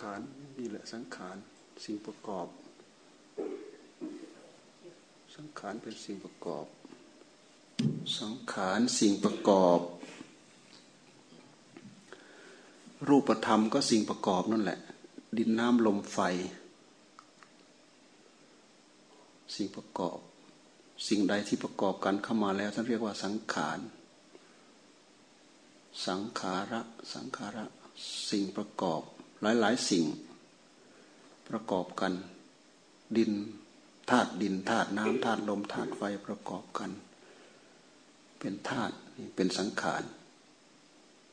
ขารนี่แหละสังขารสิ่งประกอบ สังขารเป็นสิ่งประกอบ สังขารสิ่งประกอบ รูปธรรมก็สิ่งประกอบนั่นแหละ ดินน้ำลมไฟ สิ่งประกอบ สิ่งใดที่ประกอบกันเข้ามาแล้วท่านเรียกว่าสังขารสังขาระ สังขาระ สิ่งประกอบ หลายๆสิ่ง ประกอบกัน ดินธาตุดินธาตุน้ำธาตุลมธาตุไฟประกอบกัน เป็นธาตุเป็นสังขาร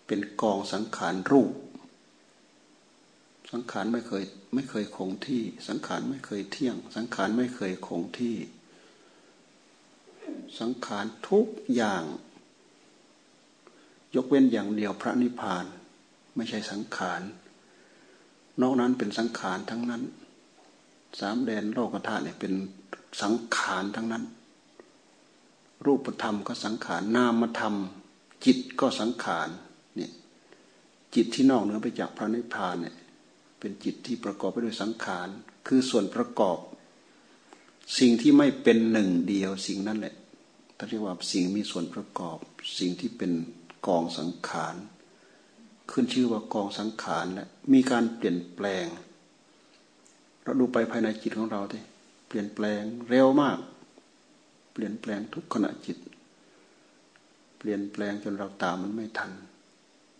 เป็นกองสังขารรูป สังขารไม่เคยไม่เคยคงที่ สังขารไม่เคยเที่ยง สังขารไม่เคยคงที่ สังขารทุกอย่าง ยกเว้นอย่างเดียวพระนิพพานไม่ใช่สังขาร นอกนั้นเป็นสังขารทั้งนั้น สามแดนโลกธาตุเนี่ยเป็นสังขารทั้งนั้น รูปธรรมก็สังขารนามธรรม จิตก็สังขารเนี่ยจิตที่นอกเหนือไปจากพระนิพพานเนี่ยเป็นจิตที่ประกอบไปด้วยสังขาร คือส่วนประกอบ สิ่งที่ไม่เป็นหนึ่งเดียวสิ่งนั้นแหละเรียกว่าสิ่งมีส่วนประกอบ สิ่งที่เป็นกองสังขาร ขึ้นชื่อว่ากองสังขารและมีการเปลี่ยนแปลง เราดูไปภายในจิตของเราทีเปลี่ยนแปลงเร็วมาก เปลี่ยนแปลงทุกขณะจิต เปลี่ยนแปลงจนเราตามมันไม่ทัน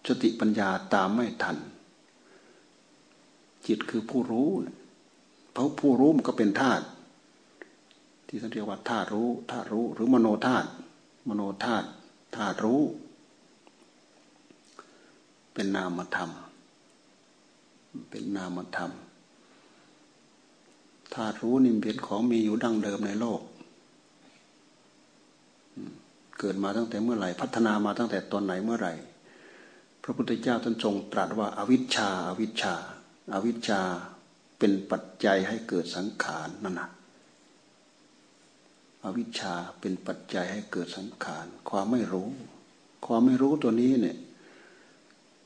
สติปัญญาตามไม่ทัน จิตคือผู้รู้เพราะผู้รู้มันก็เป็นธาตุที่ท่านเรียกว่าธาตุรู้ธาตุรู้หรือมโนธาตุมโนธาตุธาตุรู้ เป็นนามธรรม เป็นนามธรรมธาตุรู้นิมเป็นของมีอยู่ดั้งเดิมในโลก เกิดมาตั้งแต่เมื่อไหร่ พัฒนามาตั้งแต่ตอนไหนเมื่อไหร่ พระพุทธเจ้าท่านทรงตรัสว่าอาวิชชาอาวิชชาอาวิชชาเป็นปัจจัยให้เกิดสังขารนั่นนะอวิชชาเป็นปัจจัยให้เกิดสังขาร ความไม่รู้ ความไม่รู้ตัวนี้เนี่ย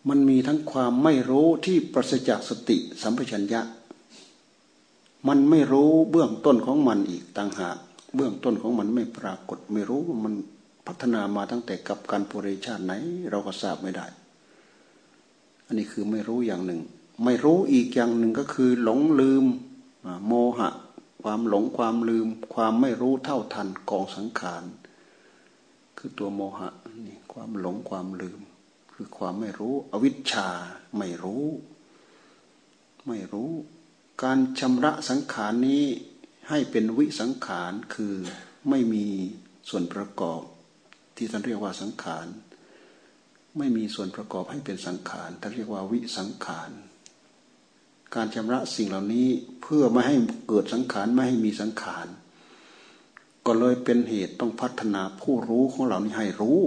มันมีทั้งความไม่รู้ที่ประศจากสติสัมปชัญญะ มันไม่รู้เบื้องต้นของมันอีกต่างหาก เบื้องต้นของมันไม่ปรากฏ ไม่รู้ว่ามันพัฒนามาตั้งแต่กับการปุริชาติไหน เราก็ทราบไม่ได้ อันนี้คือไม่รู้อย่างหนึ่ง ไม่รู้อีกอย่างหนึ่งก็คือ หลงลืมโมหะ ความหลงความลืม ความไม่รู้เท่าทันกองสังขาร คือตัวโมหะนี่ความหลงความลืม คือความไม่รู้ อวิชชาไม่รู้ ไม่รู้ การชำระสังขารนี้ให้เป็นวิสังขารคือไม่มีส่วนประกอบ ที่ท่านเรียกว่าสังขาร ไม่มีส่วนประกอบให้เป็นสังขารท่านเรียกว่าวิสังขารการชำระสิ่งเหล่านี้เพื่อไม่ให้เกิดสังขารไม่ให้มีสังขารก็เลยเป็นเหตุต้องพัฒนาผู้รู้ของเรานี้ให้รู้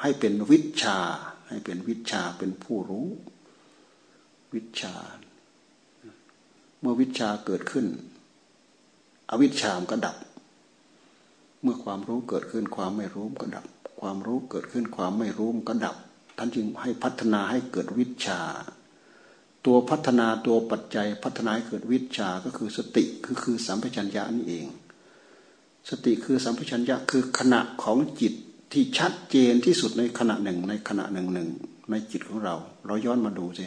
ให้เป็นวิชา ให้เป็นวิชาเป็นผู้รู้ วิชา เมื่อวิชาเกิดขึ้น อวิชามก็ดับ เมื่อความรู้เกิดขึ้นความไม่รู้ก็ดับ ความรู้เกิดขึ้นความไม่รู้ก็ดับ ท่านจึงให้พัฒนาให้เกิดวิชา ตัวพัฒนาตัวปัจจัยพัฒนาให้เกิดวิชาก็คือสติคือคือสัมปชัญญะนี่เอง สติคือสัมปชัญญะคือขณะของจิต ที่ชัดเจนที่สุดในขณะหนึ่ง ในขณะหนึ่งหนึ่งในจิตของเรา เราย้อนมาดูสิ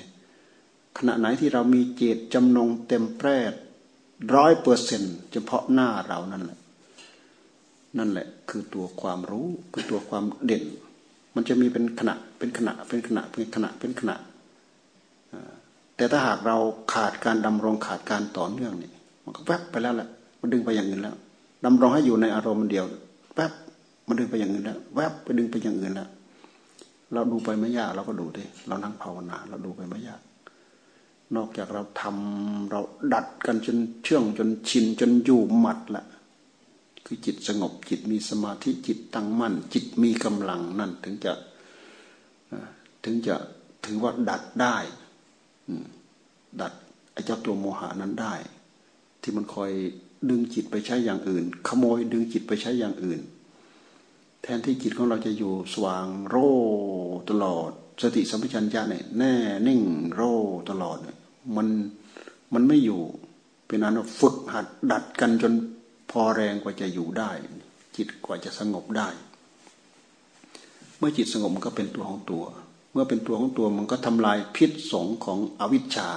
ขณะไหนที่เรามีเจตจำนงเต็มแปร่ร้อยเปอร์เซ็นเฉพาะหน้าเรานั่นแหละ นั่นแหละ คือตัวความรู้คือตัวความเด่น มันจะมีเป็นขณะเป็นขณะเป็นขณะเป็นขณะเป็นขณะ แต่ถ้าหากเราขาดการดำรงขาดการต่อเนื่องนี่มันก็แวบไปแล้วแหละมันดึงไปอย่างอื่นแล้วดำรงให้อยู่ในอารมณ์เดียวแวบ มันดึงไปอย่างอื่นแล้วแวบไปดึงไปอย่างอื่นแล้วเราดูไปไม่ยากเราก็ดูดิเรานั่งภาวนา เราดูไปไม่ยาก นอกจากเราทำเราดัดกันจนเชื่องจนชินจนอยู่หมัดละคือจิตสงบจิตมีสมาธิจิตตั้งมั่น จิตมีกำลังนั่นถึงจะถึงจะถึงว่าดัดได้ดัดไอ้เจ้าตัวโมหานั้นได้ ที่มันคอยดึงจิตไปใช้อย่างอื่น ขโมยดึงจิตไปใช้อย่างอื่น แทนที่จิตของเราจะอยู่สว่างโรตลอด สติสัมปชัญญะเนี่ยแน่นิ่งโรตลอดเนี่ยมันมันไม่อยู่ เป็นอันฝึกหัดดัดกันจนพอแรงกว่าจะอยู่ได้ จิตกว่าจะสงบได้ เมื่อจิตสงบมันก็เป็นตัวของตัว เมื่อเป็นตัวของตัวมันก็ทำลายพิษสงของอวิชชา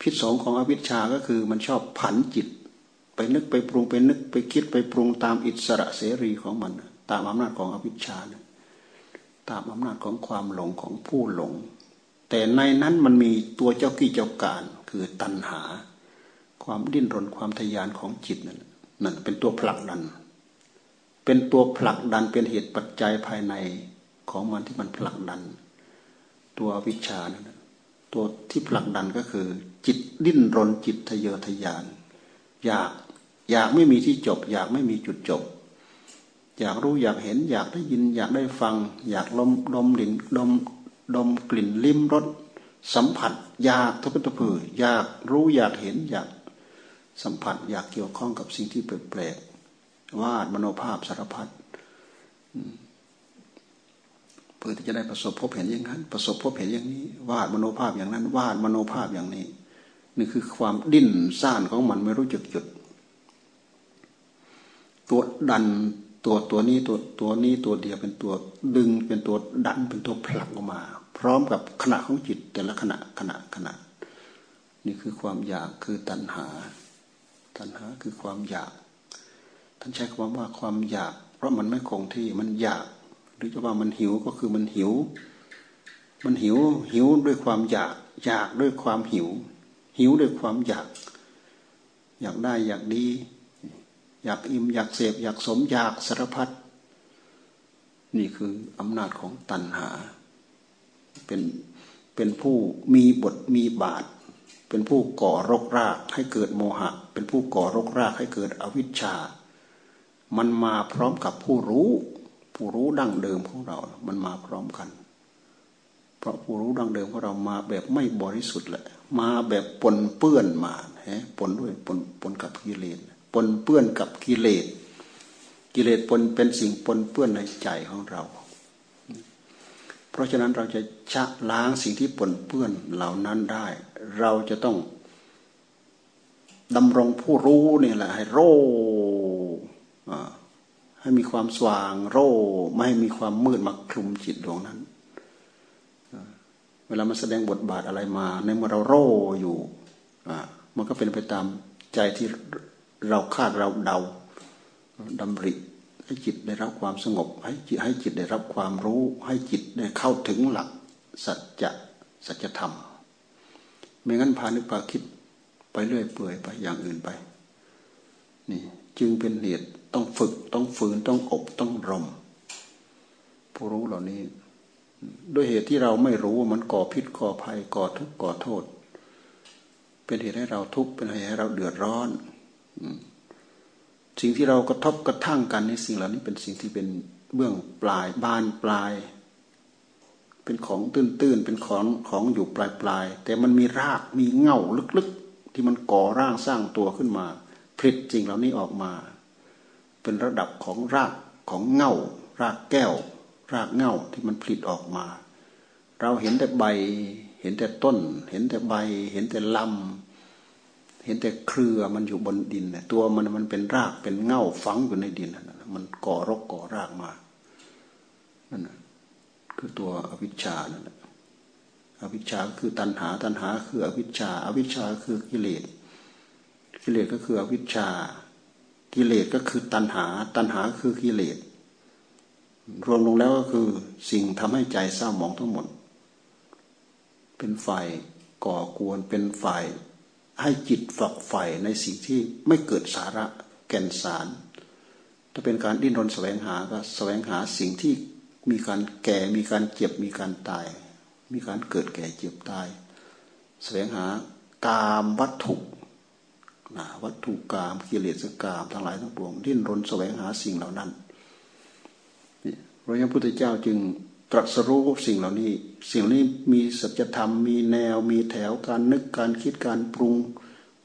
พิษสงของอวิชชาก็คือมันชอบผันจิต ไปนึกไปปรุงไปนึกไปคิดไปปรุงตามอิสระเสรีของมัน ตามอำนาจของอวิชชานะตามอำนาจของความหลงของผู้หลง แต่ในนั้นมันมีตัวเจ้ากี้เจ้าการคือตัณหา ความดิ้นรนความทยานของจิตนั่นนั่นเป็นตัวผลักดัน เป็นตัวผลักดันเป็นเหตุปัจจัยภายในของมันที่มันผลักดัน ตัววิชานั่นตัวที่ผลักดันก็คือ จิตดิ้นรนจิตทะเยอทะยาน อยาก อยากไม่มีที่จบ อยากไม่มีจุดจบ อยากรู้อยากเห็น อยากได้ยิน อยากได้ฟัง อยากลมดมลิ่นดมดมกลิ่นลิ้มรสสัมผัส อยากทุกทุกผืออยากรู้อยากเห็นอยากสัมผัส อยากเกี่ยวข้องกับสิ่งที่แปลกๆวาดมโนภาพสารพัดเพื่อที่จะได้ประสบพบเห็นอย่างนั้น ประสบพบเห็นอย่างนี้ วาดมโนภาพอย่างนั้น วาดมโนภาพอย่างนี้ นี่คือความดิ้นซ่านของมันไม่รู้จุดจุด ตัวดันตัวตัวนี้ตัวตัวนี้ตัวเดียวเป็นตัวดึงเป็นตัวดันเป็นตัวผลักออกมา พร้อมกับขณะของจิตแต่ละขณะขณะขณะ นี่คือความอยากคือตัณหา ตัณหาคือความอยาก ท่านใช้คำว่าความอยาก เพราะมันไม่คงที่มันอยาก หรือจะว่ามันหิวก็คือมันหิว มันหิวหิวด้วยความอยาก อยากด้วยความหิว หิวด้วยความอยาก อยากได้อยากดี อยากอิ่มอยากเสพอยากสมอยากสารพัดนี่คืออำนาจของตัณหา เป็นเป็นผู้มีบทมีบาท เป็นผู้ก่อรกรากให้เกิดโมหะ เป็นผู้ก่อรกรากให้เกิดอวิชชา มันมาพร้อมกับผู้รู้ ผู้รู้ดั้งเดิมของเรา มันมาพร้อมกัน เพราะผู้รู้ดั้งเดิมของเรามาแบบไม่บริสุทธิ์แหละ มาแบบปนเปื้อนมาฮะปนด้วยปนปนกับกิเลส ปนเปื้อนกับกิเลส กิเลสปนเป็นสิ่งปนเปื้อนในใจของเรา เพราะฉะนั้นเราจะชะล้างสิ่งที่ปนเปื้อนเหล่านั้นได้ เราจะต้องดำรงผู้รู้นี่แหละ ให้โรให้มีความสว่างโรไม่ให้มีความมืดมาคลุมจิตดวงนั้นเวลามันแสดงบทบาทอะไรมา ในเมื่อเราโรอยู่มันก็เป็นไปตามใจที่ เราคาดเราเดาดำริให้จิตได้รับความสงบ ให้จิตให้จิตได้รับความรู้ ให้จิตได้เข้าถึงหลัก สัจจะสัจธรรม ไม่งั้นพานึกพาคิดไปเรื่อยเปื่อยไปอย่างอื่นไป นี่ จึงเป็นเหตุต้องฝึกต้องฝืนต้องอบต้องรมผู้รู้เหล่านี้ ด้วยเหตุที่เราไม่รู้ว่ามันก่อพิษก่อภัยก่อทุกข์ก่อโทษ เป็นเหตุให้เราทุกข์เป็นเหตุให้เราเดือดร้อน สิ่งที่เรากระทบกระทั่งกันในสิ่งเหล่านี้เป็นสิ่งที่เป็นเบื้องปลายบานปลาย เป็นของตื้นๆเป็นของของอยู่ปลายปลายแต่มันมีรากมีเง่าลึกๆ ที่มันก่อร่างสร้างตัวขึ้นมาผลิตสิ่งเหล่านี้ออกมา เป็นระดับของรากของเง่ารากแก้ว รากเง่าที่มันผลิตออกมา เราเห็นแต่ใบ เห็นแต่ต้น เห็นแต่ใบ เห็นแต่ลำ เห็นแต่เครือมันอยู่บนดินเนี่ยตัวมันมันเป็นรากเป็นเง่าฝังอยู่ในดินนั่นมันก่อรกก่อรากมานั่นคือตัวอวิชชานั่นแหละอวิชชาคือตัณหาตัณหา คืออวิชชาอวิชชาคือกิเลสกิเลสก็คืออวิชชา กิเลสก็คือตัณหา ตัณหาคือกิเลสรวมลงแล้วก็คือสิ่งทำให้ใจเศร้าหมองทั้งหมด เป็นฝ่ายก่อกวนเป็นฝ่าย ให้จิตฝักใฝ่ในสิ่งที่ไม่เกิดสาระแก่นสาร ถ้าเป็นการดิ้นรนแสวงหาก็แสวงหาสิ่งที่มีการแก่มีการเจ็บมีการตาย มีการเกิดแก่เจ็บตาย แสวงหากามวัตถุนะวัตถุกามกิเลสกามทั้งหลายทั้งปวงดิ้นรนแสวงหาสิ่งเหล่านั้นพระยมพุทธเจ้าจึง ตรัสรู้สิ่งเหล่านี้ สิ่งนี้มีสัจธรรม มีแนว มีแถว การนึก การคิด การปรุง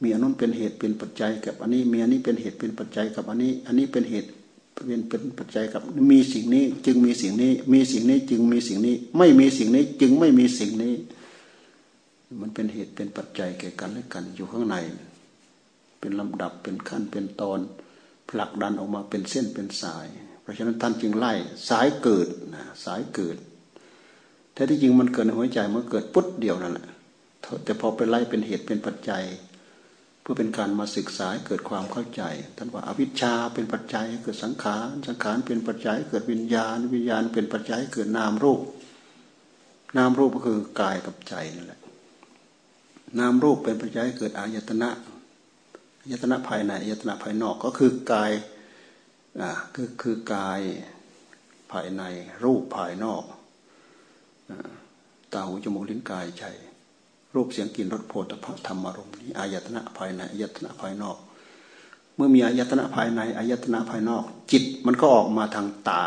มีอันนั้นเป็นเหตุเป็นปัจจัยกับอันนี้ มีอันนี้เป็นเหตุเป็นปัจจัยกับอันนี้ อันนี้เป็นเหตุเป็นเป็นปัจจัยกับ มีสิ่งนี้จึงมีสิ่งนี้ มีสิ่งนี้จึงมีสิ่งนี้ ไม่มีสิ่งนี้จึงไม่มีสิ่งนี้ มันเป็นเหตุเป็นปัจจัยแก่กันและกันอยู่ข้างใน เป็นลำดับเป็นขั้นเป็นตอนผลักดันออกมาเป็นเส้นเป็นสาย ราะฉะนั้นท่านจึงไล่สายเกิดนะสายเกิดแท้ที่จริงมันเกิดในหัวใจมันเกิดปุ๊บเดียวนั่นแหละแต่พอไปไล่เป็นเหตุเป็นปัจจัย เพื่อเป็นการมาศึกษาเกิดความเข้าใจ ท่านว่าอวิชชาเป็นปัจจัยเกิดสังขารสังขารเป็นปัจจัยเกิดวิญญาณ วิญญาณเป็นปัจจัยเกิดนามรูป นามรูปก็คือกายกับใจนั่นแหละนามรูปเป็นปัจจัยเกิดอายตนะอายตนะภายในอายตนะภายนอกก็คือกาย อ่าคือคือกายภายในรูปภายนอกตาหูจมูกลิ้นกายใจรูปเสียงกลิ่นรสโผฏฐะธรรมารมณ์นี้อายตนะภายในอายตนะภายนอก เมื่อมีอายตนะภายในอายตนะภายนอก จิตมันก็ออกมาทางตา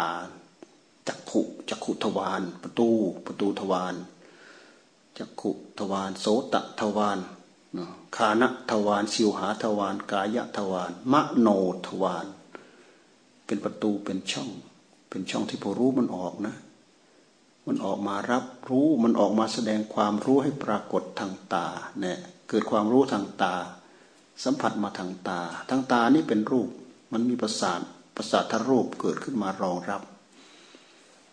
จักขุจักขุทวารประตูประตูทวารจักขุทวารโสตทวารคานะทวารสิวหาทวารกายะทวารมโนทวาร เป็นประตูเป็นช่อง เป็นช่องที่ผู้รู้มันออกนะ มันออกมารับรู้มันออกมาแสดงความรู้ให้ปรากฏทางตาเนี่ยเกิดความรู้ทางตา สัมผัสมาทางตาทางตานี่เป็นรูป มันมีประสาทประสาทรูปเกิดขึ้นมารองรับ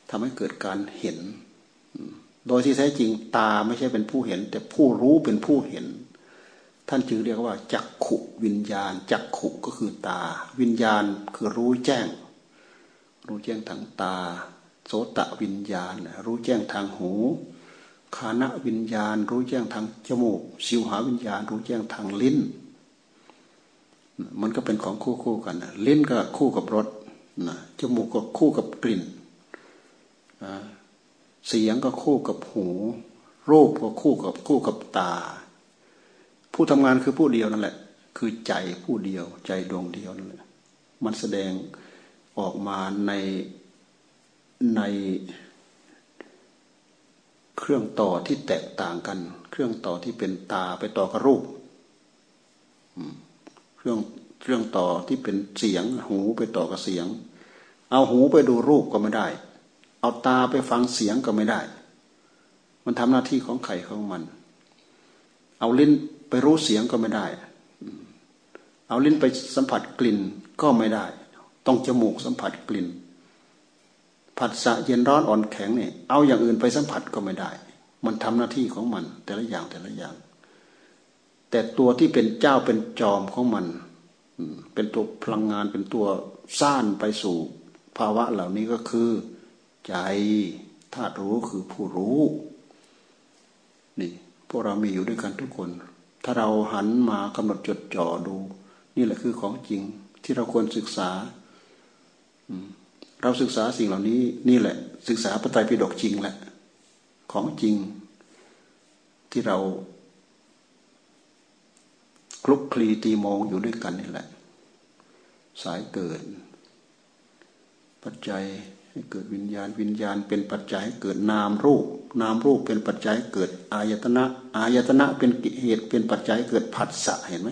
ทำให้เกิดการเห็น โดยที่แท้จริงตาไม่ใช่เป็นผู้เห็น แต่ผู้รู้เป็นผู้เห็น ท่านจึงเรียกว่า จักขุวิญญาณ จักขุก็คือตา วิญญาณคือรู้แจ้ง รู้แจ้งทางตา โสตะวิญญาณ รู้แจ้งทางหูคานะวิญญาณ รู้แจ้งทางจมูก สิวหาวิญญาณ รู้แจ้งทางลิ้น มันก็เป็นของคู่คู่กันลิ้นก็คู่กับรสจมูกก็คู่กับกลิ่นเสียงก็คู่กับหู รูปก็คู่กับคู่กับตา ผู้ทำงานคือผู้เดียวนั่นแหละ คือใจผู้เดียว ใจดวงเดียวนั่นแหละมันแสดงออกมาในในเครื่องต่อที่แตกต่างกัน เครื่องต่อที่เป็นตาไปต่อกับรูปเครื่องเครื่องต่อที่เป็นเสียง หูไปต่อกับเสียง เอาหูไปดูรูปก็ไม่ได้ เอาตาไปฟังเสียงก็ไม่ได้ มันทำหน้าที่ของไข่ของมัน เอาลิ้น ไปรู้เสียงก็ไม่ได้ เอาลิ้นไปสัมผัสกลิ่นก็ไม่ได้ ต้องจมูกสัมผัสกลิ่น ผัสสะเย็นร้อนอ่อนแข็งเนี่ยเอาอย่างอื่นไปสัมผัสก็ไม่ได้ มันทำหน้าที่ของมัน แต่ละอย่างแต่ละอย่าง แต่ตัวที่เป็นเจ้าเป็นจอมของมัน เป็นตัวพลังงานเป็นตัวสร้างไปสู่ภาวะเหล่านี้ก็คือ ใจธาตุรู้คือผู้รู้นี่พวกเรามีอยู่ด้วยกันทุกคน ถ้าเราหันมากำหนดจดจ่อดู นี่แหละคือของจริงที่เราควรศึกษาเราศึกษาสิ่งเหล่านี้นี่แหละ ศึกษาพระไตรปิฎกจริงแหละ ของจริง ที่เราคลุกคลีตีมองอยู่ด้วยกันนี่แหละ สายเกิด ปัจจัย ให้เกิดวิญญาณวิญญาณเป็นปัจจัยเกิดนามรูป นามรูปเป็นปัจจัยเกิดอายตนะอายตนะเป็นเหตุเป็นปัจจัยเกิดผัสสะเห็นไหม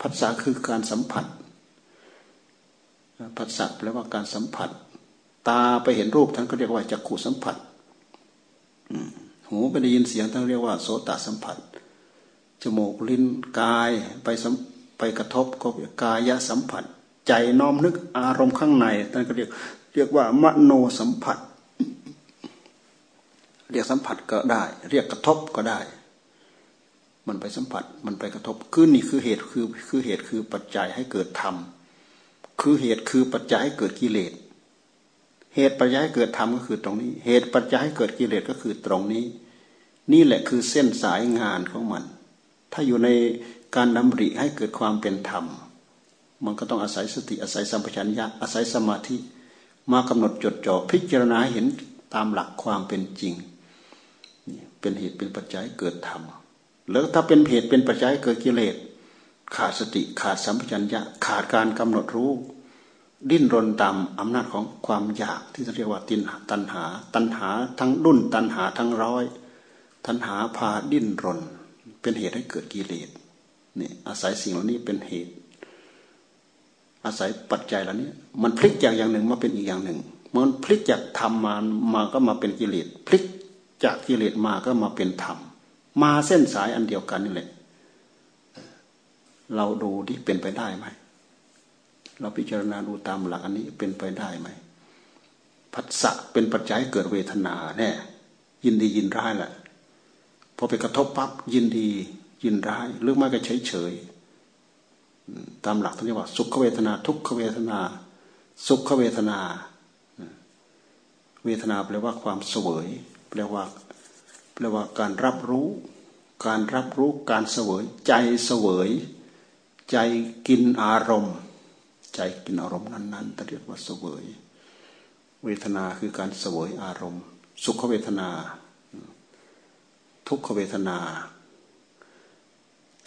ผัสสะคือการสัมผัสผัสสะแปลว่าการสัมผัส ตาไปเห็นรูปท่านก็เรียกว่าจักขุสัมผัสหูไปได้ยินเสียงท่านเรียกว่าโสตสัมผัสจมูกลิ้นกายไปไปกระทบก็กายสัมผัส ใจน้อมนึกอารมณ์ข้างในท่านก็เรียก เรียกว่ามโนสัมผัส เรียกสัมผัสก็ได้ เรียกกระทบก็ได้ มันไปสัมผัสมันไปกระทบคือนี่คือเหตุคือคือเหตุคือปัจจัยให้เกิดธรรมคือเหตุคือปัจจัยให้เกิดกิเลสเหตุปัจจัยให้เกิดธรรมก็คือตรงนี้ เหตุปัจจัยให้เกิดกิเลสก็คือตรงนี้ นี่แหละคือเส้นสายงานของมัน ถ้าอยู่ในการดำริให้เกิดความเป็นธรรม มันก็ต้องอาศัยสติอาศัยสัมปชัญญะอาศัยสมาธิ มากำหนดจดจ่อพิจารณาเห็นตามหลักความเป็นจริง เป็นเหตุเป็นปัจจัยเกิดธรรม แล้วถ้าเป็นเหตุเป็นปัจจัยเกิดกิเลส ขาดสติขาดสัมปชัญญะขาดการกำหนดรู้ ดิ้นรนตามอำนาจของความอยากที่เรียกว่าตินตันหา ตันหาทั้งดุนตันหาทั้งร้อย ตันหาพาดิ้นรน เป็นเหตุให้เกิดกิเลสนี่อาศัยสิ่งเหล่านี้เป็นเหตุ อาศัยปัจจัยเหล่านี้ มันพลิกจากอย่างหนึ่งมาเป็นอีกอย่างหนึ่ง มันพลิกจากธรรมมามาก็มาเป็นกิเลสพลิกจากกิเลสมาก็มาเป็นธรรม มาเส้นสายอันเดียวกันนี่แหละ เราดูที่เป็นไปได้ไหม เราพิจารณาดูตามหลักอันนี้เป็นไปได้ไหมผัสสะเป็นปัจจัยเกิดเวทนาแน่ยินดียินร้ายแหละพอไปกระทบปั๊บยินดียินร้ายหรือไม่ก็เฉยเฉย ตามหลักท่านเรียกว่า สุขเวทนา ทุกขเวทนา สุขเวทนา เวทนาแปลว่าความเสวย แปลว่าแปลว่าการรับรู้ การรับรู้การเสวย ใจเสวย ใจกินอารมณ์ ใจกินอารมณ์นั้นๆเรียกว่าเสวย เวทนาคือการเสวยอารมณ์ สุขเวทนา ทุกขเวทนา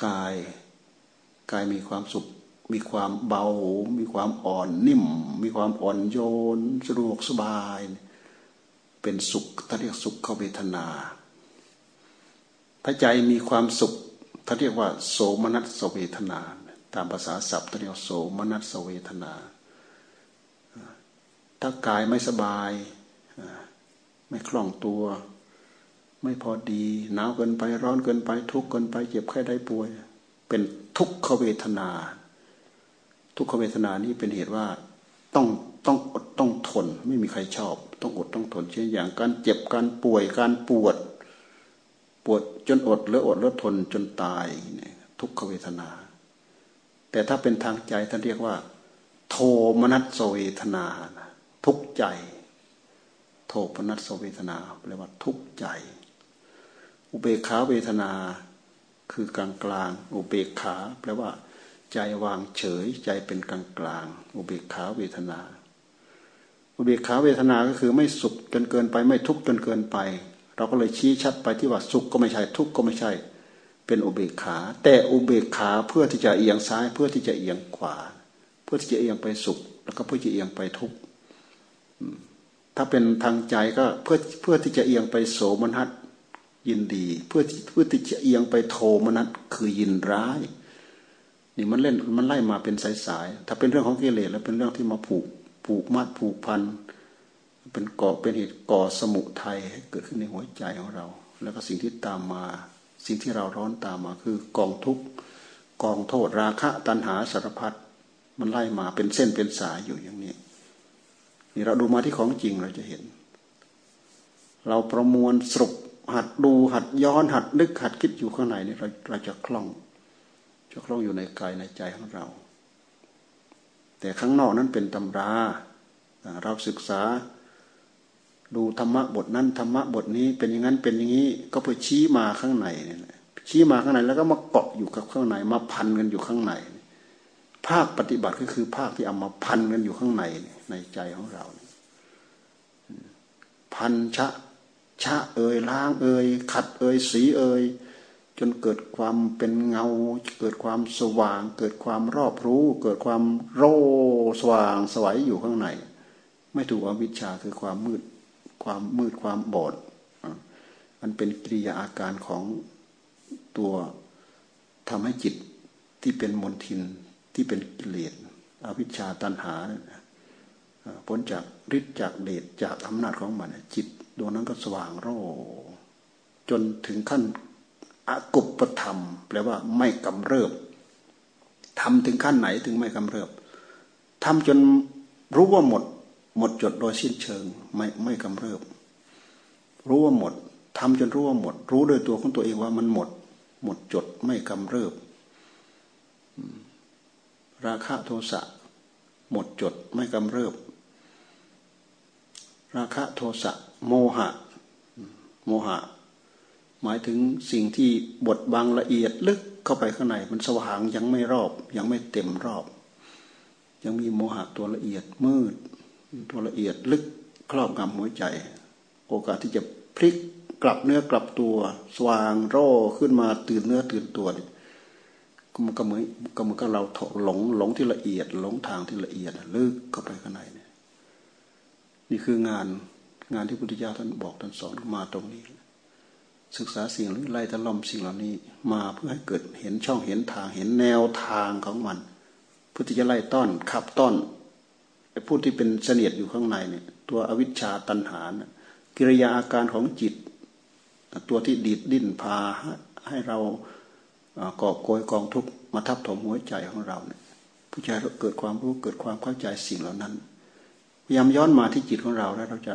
กาย กายมีความสุข มีความเบา มีความอ่อนนิ่ม มีความอ่อนโยนสะดวกสบาย เป็นสุขท่านเรียกสุขเขวทนา ถ้าใจมีความสุขท่านเรียกว่า โสมนัสเวทนา ตามภาษาศัพท์ท่านเรียกโสมนัสเวทนา ถ้ากายไม่สบาย ไม่คล่องตัวไม่พอดีหนาวเกินไปร้อนเกินไปทุกข์เกินไปเจ็บไข้ได้ป่วย เป็น ทุกขเวทนา ทุกขเวทนานี้เป็นเหตุว่าต้องต้องอดต้องทน ไม่มีใครชอบ ต้องอดต้องทนเช่นอย่างการเจ็บการป่วยการปวด ปวดจนอดหรืออดแล้วทนจนตายทุกขเวทนา แต่ถ้าเป็นทางใจท่านเรียกว่า โทมนัสโสเวทนาทุกใจ โทมนัสโสเวทนาแปลว่าทุกใจ อุเบกขาเวทนา คือกลางกลางอุเบกขาแปลว่า ใจวางเฉย ใจเป็นกลางกลางอุเบกขาเวทนา อุเบกขาเวทนาก็คือไม่สุขจนเกินไปไม่ทุกข์จนเกินไป เราก็เลยชี้ชัดไปที่ว่าสุขก็ไม่ใช่ทุกข์ก็ไม่ใช่ เป็นอุเบกขา แต่อุเบกขาเพื่อที่จะเอียงซ้าย เพื่อที่จะเอียงขวา เพื่อที่จะเอียงไปสุข แล้วก็เพื่อจะเอียงไปทุกข์ถ้าเป็นทางใจก็เพื่อเพื่อที่จะเอียงไปโสมนัส ยินดี เพื่อเพื่อที่จะเอียงไปโทมนัสคือยินร้าย นี่มันเล่นมันไล่มาเป็นสายๆถ้าเป็นเรื่องของกิเลสแล้วเป็นเรื่องที่มาผูกผูกมัดผูกพันเป็นก่อเป็นเหตุก่อสมุทัยให้เกิดขึ้นในหัวใจของเรา แล้วก็สิ่งที่ตามมา สิ่งที่เราร้อนตามมาคือกองทุกข์กองโทษราคะตัณหาสารพัดมันไล่มาเป็นเส้นเป็นสายอยู่อย่างนี้นี่เราดูมาที่ของจริงเราจะเห็น เราประมวลสรุป หัดดูหัดย้อนหัดนึกหัดคิดอยู่ข้างในนี่เราเราจะคล่อง จะคล่องอยู่ในกายในใจของเรา แต่ข้างนอกนั้นเป็นตำรา เราศึกษา ดูธรรมะบทนั้นธรรมะบทนี้ เป็นอย่างนั้นเป็นอย่างนี้ ก็เพื่อชี้มาข้างในนี่แหละชี้มาข้างในแล้วก็มาเกาะอยู่กับข้างใน มาพันกันอยู่ข้างใน ภาคปฏิบัติก็คือภาคที่เอามาพันกันอยู่ข้างในในใจของเรา พันชะ ชะเอ่ยล้างเอ่ยขัดเอ่ยสีเอ่ยจนเกิดความเป็นเงา เกิดความสว่าง เกิดความรอบรู้ เกิดความโรสว่างสวัยอยู่ข้างใน ไม่ถูกอวิชชาคือความมืดความมืดความบอดมันเป็นกิริยาอาการของตัวทำให้จิตที่เป็นมนทินที่เป็นกิเลสอวิชชาตันหาพ้นจากฤทธิ์จากเดชจากอำนาจของมันจิต ดวงนั้นก็สว่างโรจนถึงขั้นอกุปธรรม แปลว่าไม่กำเริบทำถึงขั้นไหนถึงไม่กำเริบทำจนรู้ว่าหมด หมดจดโดยสิ้นเชิง ไม่ไม่กำเริบ รู้ว่าหมดทำจนรู้ว่าหมด รู้โดยตัวของตัวเองว่ามันหมด หมดจดไม่กำเริบ ราคะโทสะหมดจดไม่กำเริบ ราคะโทสะ โมหะ โมหะ หมายถึงสิ่งที่บดบังละเอียดลึกเข้าไปข้างในมันสว่างยังไม่รอบ ยังไม่เต็มรอบ ยังมีโมหะตัวละเอียดมืด ตัวละเอียดลึกครอบงำหัวใจ โอกาสที่จะพลิกกลับเนื้อกลับตัว สว่างร่ขึ้นมาตื่นเนื้อตื่นตัวนี่ก็มันก็เหมือนก็เหมือนกับเราหลงหลงที่ละเอียด หลงทางที่ละเอียดลึกเข้าไปข้างในเนี่ยนี่คืองาน งานที่พุทธเจ้าท่านบอกท่านสอนมาตรงนี้ ศึกษาสิ่งหรือไล่ตะล่อมสิ่งเหล่านี้ มาเพื่อให้เกิดเห็นช่องเห็นทางเห็นแนวทางของมันพุทธเจ้าไล่ต้อนขับต้อนไอ้ผู้ที่เป็นเสนียดอยู่ข้างในเนี่ย ตัวอวิชชาตันหานะกิริยาอาการของจิต ตัวที่ดีดดิ้นพาให้เรากอบโกยกองทุกมาทับถมหัวใจของเราเนี่ยผู้ใจเกิดความรู้เกิดความเข้าใจสิ่งเหล่านั้นพยายามย้อนมาที่จิตของเราแล้วเราจะ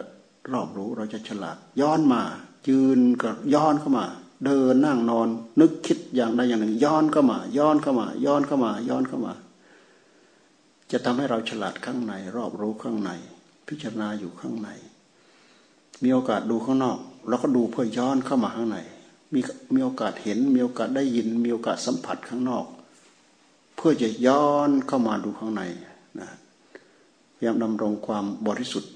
รอบรู้เราจะฉลาด ย้อนมา ยืนก็ย้อนเข้ามา เดินนั่งนอน นึกคิดอย่างใดอย่างหนึ่ง ย้อนเข้ามา ย้อนเข้ามา ย้อนเข้ามา ย้อนเข้ามา จะทำให้เราฉลาดข้างใน รอบรู้ข้างใน พิจารณาอยู่ข้างใน มีโอกาสดูข้างนอกเราก็ดูเพื่อย้อนเข้ามาข้างในมีมีโอกาสเห็นมีโอกาสได้ยิน มีโอกาสสัมผัสข้างนอก เพื่อจะย้อนเข้ามาดูข้างในนะพยายามดำรงความบริสุทธิ์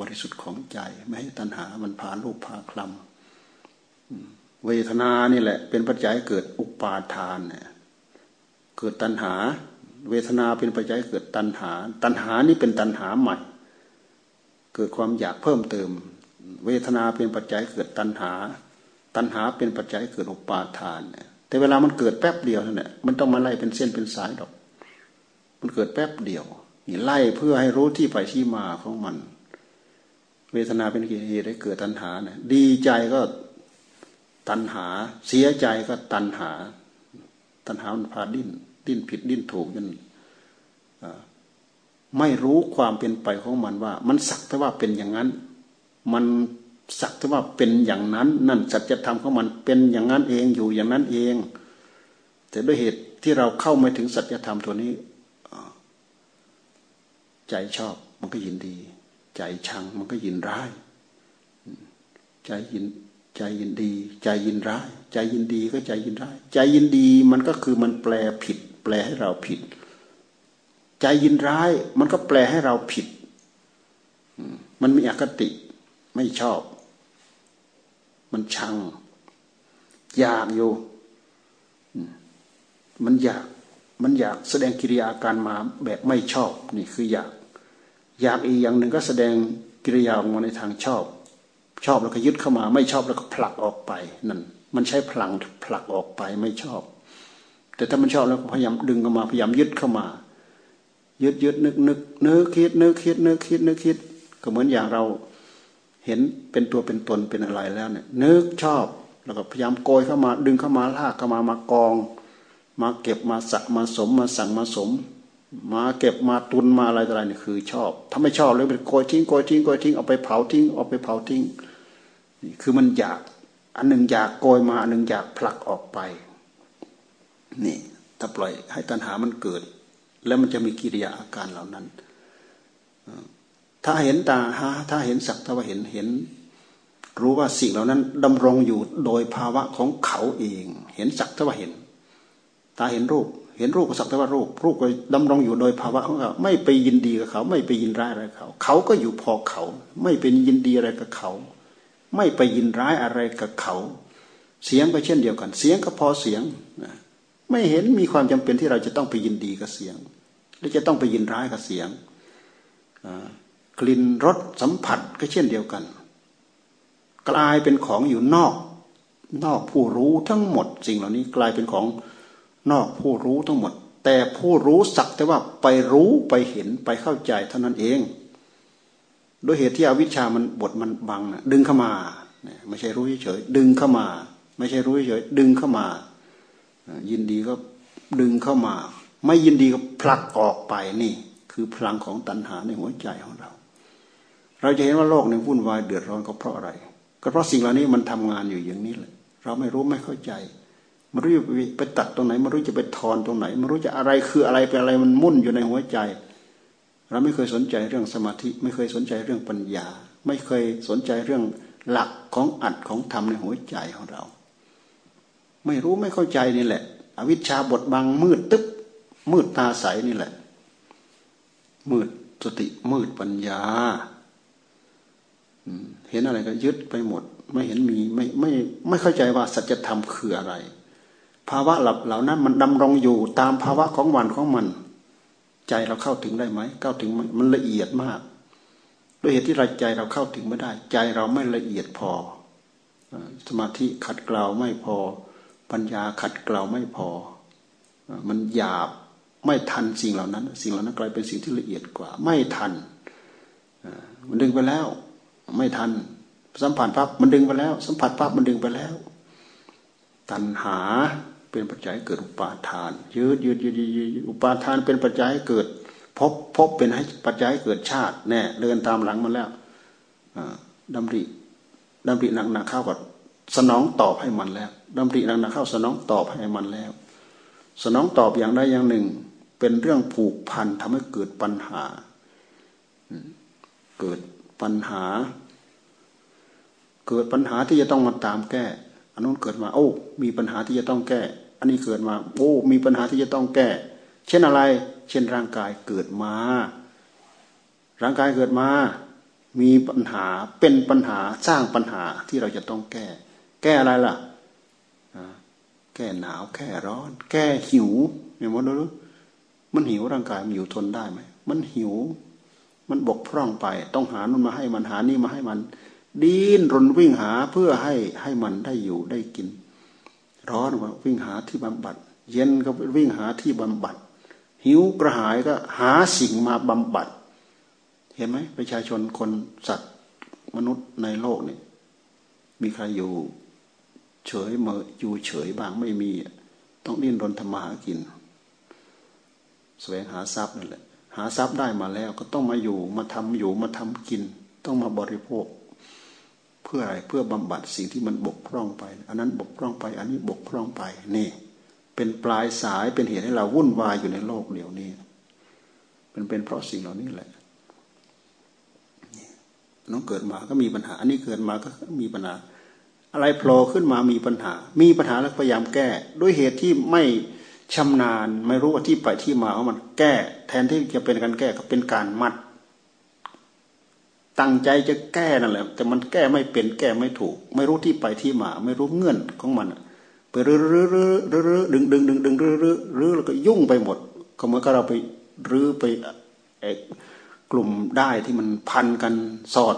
บริสุทธิ์ของใจ ไม่ให้ตัณหามันพาลูกพาคลำเวทนานี่แหละ เป็นปัจจัยเกิดอุปาทานเนี่ยเกิดตัณหา เวทนาเป็นปัจจัยเกิดตัณหา ตัณหานี่เป็นตัณหาใหม่ เกิดความอยากเพิ่มเติม เวทนาเป็นปัจจัยเกิดตัณหา ตัณหาเป็นปัจจัยเกิดอุปาทานเนี่ยแต่เวลามันเกิดแป๊บเดียวนั่นแหละมันต้องมาไล่เป็นเส้นเป็นสายดอก มันเกิดแป๊บเดียวนี่ไล่เพื่อให้รู้ที่ไปที่มาของมัน เวทนาเป็นกิเลสได้เกิดตัณหาเนี่ยดีใจก็ตัณหา เสียใจก็ตัณหา ตัณหามันพาดิ้นดิ้นผิดดิ้นถูกจนไม่รู้ความเป็นไปของมันว่า มันสักแต่ว่าเป็นอย่างนั้น มันสักแต่ว่าเป็นอย่างนั้น นั่นสัจธรรมของมันเป็นอย่างนั้นเองอยู่อย่างนั้นเอง แต่ด้วยเหตุที่เราเข้าไม่ถึงสัจธรรมตัวนี้ใจชอบมันก็ยินดี ใจชังมันก็ยินร้าย ใจยินใจยินดี ใจยินร้าย ใจยินดีก็ใจยินร้าย ใจยินดีมันก็คือมันแปลผิด แปลให้เราผิด ใจยินร้าย มันก็แปลให้เราผิด มันมีอคติไม่ชอบ มันชัง อยากอยู่ มันอยากมันอยากแสดงกิริยาการมาแบบไม่ชอบนี่คืออยาก อยากอีกอย่างหนึ่งก็แสดงกิริยาออกมาในทางชอบ ชอบแล้วก็ยึดเข้ามา ไม่ชอบแล้วก็ผลักออกไปนั่นมันใช้พลังผลักออกไปไม่ชอบ แต่ถ้ามันชอบแล้วพยายามดึงเข้ามาพยายามยึดเข้ามา ยึดยึดนึกนึกนึกคิดนึกคิดนึกคิดนึกคิด ก็เหมือนอย่างเราเห็นเป็นตัวเป็นตนเป็นอะไรแล้วเนี่ยนึกชอบแล้วก็พยายามโกยเข้ามา ดึงเข้ามาลากเข้ามามากอง มาเก็บมาสักมาสมมาสั่งมาสม มาเก็บมาตุนมาอะไรต่ออะไรนี่คือ ชอบ ถ้าไม่ชอบเลยเป็นโกยทิ้งโกยทิ้งโกยทิ้งเอาไปเผาทิ้งเอาไปเผาทิ้งนี่คือมันอยาก อันหนึ่งอยากโกยมาอันหนึ่งอยากผลักออกไป นี่ถ้าปล่อยให้ตัณหามันเกิด แล้วมันจะมีกิริยาอาการเหล่านั้น ถ้าเห็นตาฮะถ้าเห็นสักถ้าว่าเห็นเห็น รู้ว่าสิ่งเหล่านั้นดำรงอยู่โดยภาวะของเขาเอง เห็นสักถ้าว่าเห็น ตาเห็นรูป เห็นรูปก็สักแต่ว่ารูป รูปก็ดำรงอยู่โดยภาวะของเขาไม่ไปยินดีกับเขา ไม่ไปยินร้ายอะไรเขา เขาก็อยู่พอเขา ไม่เป็นยินดีอะไรกับเขา ไม่ไปยินร้ายอะไรกับเขา เสียงก็เช่นเดียวกัน เสียงก็พอเสียงนะไม่เห็นมีความจำเป็นที่เราจะต้องไปยินดีกับเสียง หรือจะต้องไปยินร้ายกับเสียงกลิ่นรสสัมผัสก็เช่นเดียวกัน กลายเป็นของอยู่นอก นอกผู้รู้ทั้งหมดสิ่งเหล่านี้กลายเป็นของ นอกผู้รู้ทั้งหมด แต่ผู้รู้สักแต่ว่าไปรู้ไปเห็นไปเข้าใจเท่านั้นเองโดยเหตุที่อวิชชามันบทมันบังนะดึงเข้ามาไม่ใช่รู้เฉยดึงเข้ามา ไม่ใช่รู้เฉยดึงเข้ามา ยินดีก็ดึงเข้ามา ไม่ยินดีก็ผลักออกไปนี่ คือพลังของตัณหาในหัวใจของเรา เราจะเห็นว่าโลกหนึ่งวุ่นวายเดือดร้อนก็เพราะอะไร ก็เพราะสิ่งเหล่านี้มันทำงานอยู่อย่างนี้แหละเราไม่รู้ไม่เข้าใจ ไม่รู้จะไปตัดตรงไหนไม่รู้จะไปทอนตรงไหนไม่รู้จะอะไรคืออะไรเป็นอะไรมันมุ่นอยู่ในหัวใจ เราไม่เคยสนใจเรื่องสมาธิ ไม่เคยสนใจเรื่องปัญญา ไม่เคยสนใจเรื่องหลักของอัดของธรรมในหัวใจของเรา ไม่รู้ไม่เข้าใจนี่แหละ อวิชชาบทบังมืดตึ๊บมืดตาใสนี่แหละ มืดสติมืดปัญญาเห็นอะไรก็ยึดไปหมด ไม่เห็นมีไม่ไม่ไม่เข้าใจว่าสัจธรรมคืออะไร ภาวะหลับเหล่านั้นมันดำรงอยู่ตามภาวะของวันของมัน ใจเราเข้าถึงได้ไหมเข้าถึงมันละเอียดมากด้วยเหตุที่เราใจเราเข้าถึงไม่ได้ ใจเราไม่ละเอียดพอ สมาธิขัดเกลาไม่พอ ปัญญาขัดเกลาไม่พอ มันหยาบไม่ทันสิ่งเหล่านั้น สิ่งเหล่านั้นกลายเป็นสิ่งที่ละเอียดกว่า ไม่ทันมันดึงไปแล้ว ไม่ทัน สัมผัสปั๊บมันดึงไปแล้ว สัมผัสปั๊บมันดึงไปแล้ว ตัณหา เป็นปัจจัยเกิดอุปาทาน ยืดยืดยืดยืดอุปาทานเป็นปัจจัยเกิดพบพบเป็นให้ปัจจัยเกิดชาติแน่เดินตามหลังมาแล้วดำริดำริหนักหนักเข้ากับสนองตอบให้มันแล้วดำริหนักหนักเข้าสนองตอบให้มันแล้ว สนองตอบอย่างใดอย่างหนึ่ง เป็นเรื่องผูกพันทำให้เกิดปัญหา เกิดปัญหา เกิดปัญหาที่จะต้องมาตามแก้ อันนู้นเกิดมาโอ้ มีปัญหาที่จะต้องแก้ อันนี้เกิดมา โอ้ มีปัญหาที่จะต้องแก้ เช่นอะไร เช่นร่างกายเกิดมา ร่างกายเกิดมา มีปัญหาเป็นปัญหาสร้างปัญหาที่เราจะต้องแก้ แก้อะไรล่ะแก้หนาวแก้ร้อน แก้หิวเห็นไหมรู้มันหิวร่างกายมันอยู่ทนได้ไหมมันหิว มันบกพร่องไป ต้องหานู่นมาให้มันหานี่มาให้มัน ดิ้นรนวิ่งหาเพื่อให้ให้มันได้อยู่ได้กิน ร้อนก็วิ่งหาที่บำบัด เย็นก็วิ่งหาที่บำบัด หิวกระหายก็หาสิ่งมาบำบัด เห็นไหมประชาชนคนสัตว์มนุษย์ในโลกนี่มีใครอยู่เฉยเมื่ออยู่เฉยบางไม่มี ต้องดิ้นรนทำมาหากินแสวงหาทรัพย์นั่นแหละหาทรัพย์ได้มาแล้วก็ต้องมาอยู่มาทำอยู่มาทำกิน ต้องมาบริโภค เพื่ออะไรเพื่อบำบัดสิ่งที่มันบกพร่องไป อันนั้นบกพร่องไป อันนี้บกพร่องไปนี่ เป็นปลายสายเป็นเหตุให้เราวุ่นวายอยู่ในโลกเดี๋ยวนี้ มันเป็นเพราะสิ่งเหล่านี้แหละน้องเกิดมาก็มีปัญหา อันนี้เกิดมาก็มีปัญหา อะไรโผล่ขึ้นมามีปัญหา มีปัญหาแล้วพยายามแก้ ด้วยเหตุที่ไม่ชำนาญ ไม่รู้ว่าที่ไปที่มาของมันแก้ แทนที่จะเป็นการแก้ก็เป็นการมัด ตั้งใจจะแก้นั่นแหละ แต่มันแก้ไม่เป็นแก้ไม่ถูก ไม่รู้ที่ไปที่มา ไม่รู้เงื่อนของมันไปรื้อรื้อรื้อรื้อดึงดึงดึงดึงรื้อรื้อรื้อแล้วก็ยุ่งไปหมด ก็เหมือนกับเราไปรื้อไปกลุ่มได้ที่มันพันกันสอด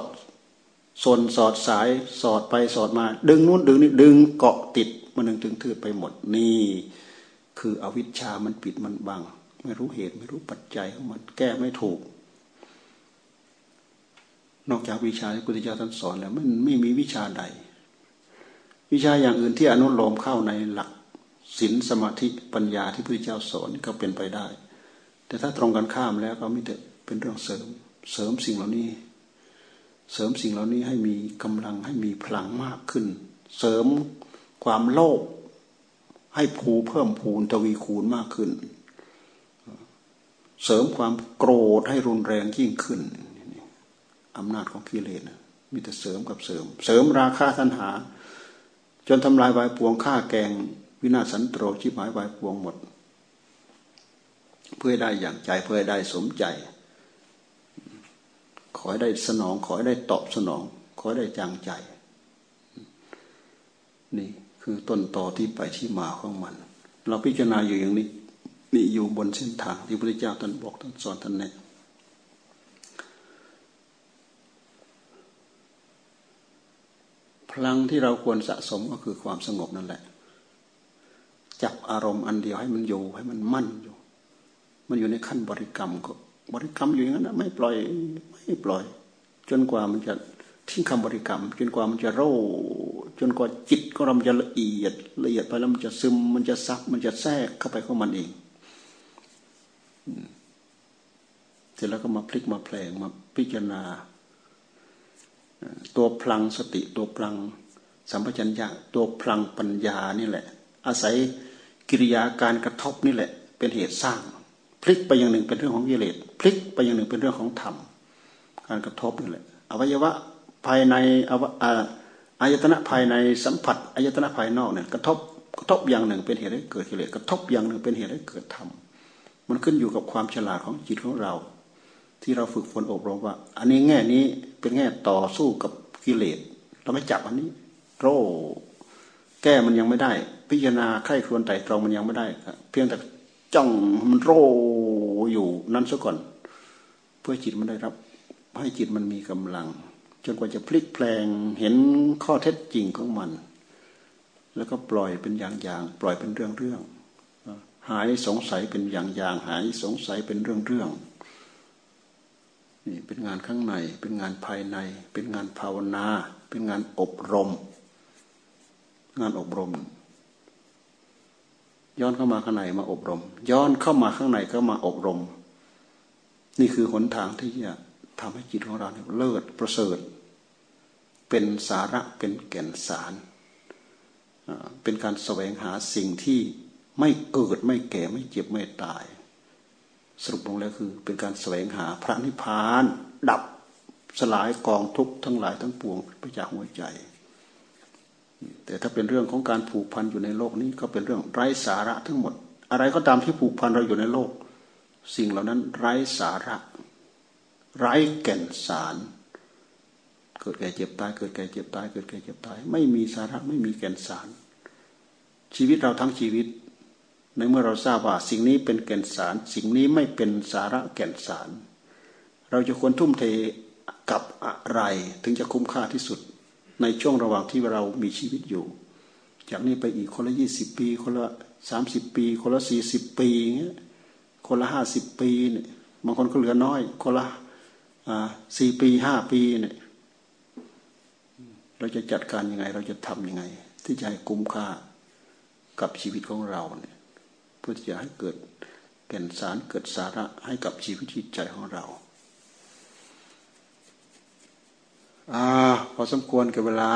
โซนสอดสายสอดไปสอดมา ดึงนู้นดึงนี่ดึงเกาะติดมันดึงถึงถือไปหมดนี่ คืออวิชชามันปิดมันบัง ไม่รู้เหตุไม่รู้ปัจจัยของมันแก้ไม่ถูก นอกจากวิชาที่พุทธเจ้าท่านสอนแล้วมันไม่มีวิชาใด วิชาอย่างอื่นที่อนุโลมเข้าในหลักศีลสมาธิปัญญาที่พุทธเจ้าสอนก็เป็นไปได้ แต่ถ้าตรงกันข้ามแล้วก็มิแต่เป็นเรื่องเสริม เสริมสิ่งเหล่านี้ เสริมสิ่งเหล่านี้ให้มีกำลังให้มีพลังมากขึ้น เสริมความโลภให้ภูเพิ่มพูนทวีคูณมากขึ้น เสริมความโกรธให้รุนแรงยิ่งขึ้น อำนาจของกิเลสมีแต่เสริมกับเสริม เสริมราคาทันหา จนทำลายวายปวงฆ่าแกง วินาศสันโตรชิบหายวายปวงหมด เพื่อได้อย่างใจเพื่อได้สมใจ ขอให้ได้สนอง ขอให้ได้ตอบสนอง ขอให้ได้จังใจ นี่คือต้นต่อที่ไปที่มาของมัน เราพิจารณาอยู่อย่างนี้นี่อยู่บนเส้นทางที่พระเจ้าท่านบอกท่านสอนท่านแนะ พลังที่เราควรสะสมก็คือความสงบนั่นแหละ จับอารมณ์อันเดียวให้มันอยู่ให้มันมั่นอยู่ มันอยู่ในขั้นบริกรรมก็บริกรรมอยู่อย่างนั้นไม่ปล่อยไม่ปล่อย จนกว่ามันจะทิ้งคำบริกรรม จนกว่ามันจะโรจนกว่าจิตของเราจะละเอียด ละเอียดไปแล้วมันจะซึมมันจะซับมันจะแทรกเข้าไปของมันเองเสร็จแล้วก็มาพลิกมาแปลงมาพิจารณา ตัวพลังสติตัวพลังสัมปชัญญะตัวพลังปัญญานี่แหละ อาศัยกิริยาการกระทบนี่แหละ เป็นเหตุสร้าง พลิกไปอย่างหนึ่งเป็นเรื่องของกิเลสพลิกไปอย่างหนึ่งเป็นเรื่องของธรรมการกระทบนี่แหละอวัยวะภายในอวอายตนะภายในสัมผัสอายตนะภายนอกเนี่ยกระทบกระทบอย่างหนึ่งเป็นเหตุให้เกิดกิเลสกระทบอย่างหนึ่งเป็นเหตุให้เกิดธรรมมันขึ้นอยู่กับความฉลาดของจิตของเรา ที่เราฝึกฝนอบรมว่า อันนี้แง่นี้เป็นแง่ต่อสู้กับกิเลสเราไม่จับอันนี้โรแก้มันยังไม่ได้ พิจารณาใคร่ครวญไตรตรองมันยังไม่ได้ เพียงแต่จ้องมันโรอยู่นั้นซะก่อน เพื่อจิตมันได้รับ ให้จิตมันมีกำลัง จนกว่าจะพลิกแปลงเห็นข้อเท็จจริงของมัน แล้วก็ปล่อยเป็นอย่างๆปล่อยเป็นเรื่องๆหายสงสัยเป็นอย่างๆหายสงสัยเป็นเรื่องๆ นี่เป็นงานข้างใน เป็นงานภายใน เป็นงานภาวนา เป็นงานอบรม งานอบรม ย้อนเข้ามาข้างในมาอบรม ย้อนเข้ามาข้างในก็มาอบรม นี่คือหนทางที่จะทำให้จิตของเราเนี่ยเลิศประเสริฐ เป็นสาระเป็นแก่นสาร เป็นการแสวงหาสิ่งที่ไม่เกิดไม่แก่ไม่เจ็บไม่ตาย สรุปลงแล้วคือเป็นการแสวงหาพระนิพพาน ดับสลายกองทุกข์ทั้งหลายทั้งปวงไปจากหัวใจ แต่ถ้าเป็นเรื่องของการผูกพันอยู่ในโลกนี้ก็เป็นเรื่องไร้สาระทั้งหมด อะไรก็ตามที่ผูกพันเราอยู่ในโลก สิ่งเหล่านั้นไร้สาระ ไร้แก่นสาร เกิดแก่เจ็บตายเกิดแก่เจ็บตายเกิดแก่เจ็บตาย ไม่มีสาระไม่มีแก่นสาร ชีวิตเราทั้งชีวิต ในเมื่อเราทราบว่าสิ่งนี้เป็นแก่นสาร สิ่งนี้ไม่เป็นสาระแก่นสาร เราจะควรทุ่มเทกับอะไรถึงจะคุ้มค่าที่สุด ในช่วงระหว่างที่เรามีชีวิตอยู่ จากนี้ไปอีกคนละยี่สิบปี คนละสามสิบปี คนละสี่สิบปีเงี้ยคนละห้าสิบปีเนี่ยบางคนก็เหลือน้อย คนละสี่ปีห้าปีเนี่ยเราจะจัดการยังไง เราจะทำยังไง ที่จะให้คุ้มค่ากับชีวิตของเราเนี่ย พื่อจะให้เกิดแก่นสารเกิดสาระให้กับชีวิตจิตใจของเราอ่าพอสมควรกับเวลา